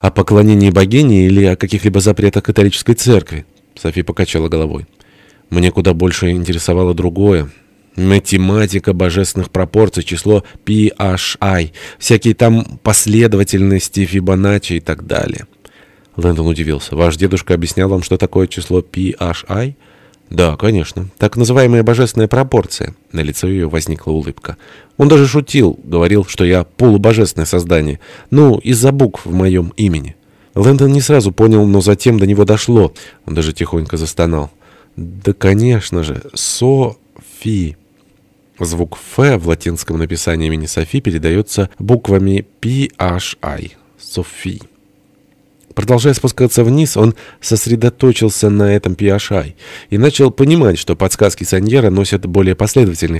О поклонении богине или о каких-либо запретах католической церкви? Софи покачала головой. Мне куда больше интересовало другое. Математика божественных пропорций, число PHI, всякие там последовательности Фибоначчи и так далее. Лэндон удивился. Ваш дедушка объяснял вам, что такое число PHI? «Да, конечно. Так называемая божественная пропорция». На лице ее возникла улыбка. «Он даже шутил, говорил, что я полубожественное создание. Ну, из-за букв в моем имени». Лэндон не сразу понял, но затем до него дошло. Он даже тихонько застонал. «Да, конечно же, Софи». Звук «Ф» в латинском написании имени Софи передается буквами PHI. Софи. Продолжая спускаться вниз, он сосредоточился на этом PHI и начал понимать, что подсказки Саньера носят более последовательный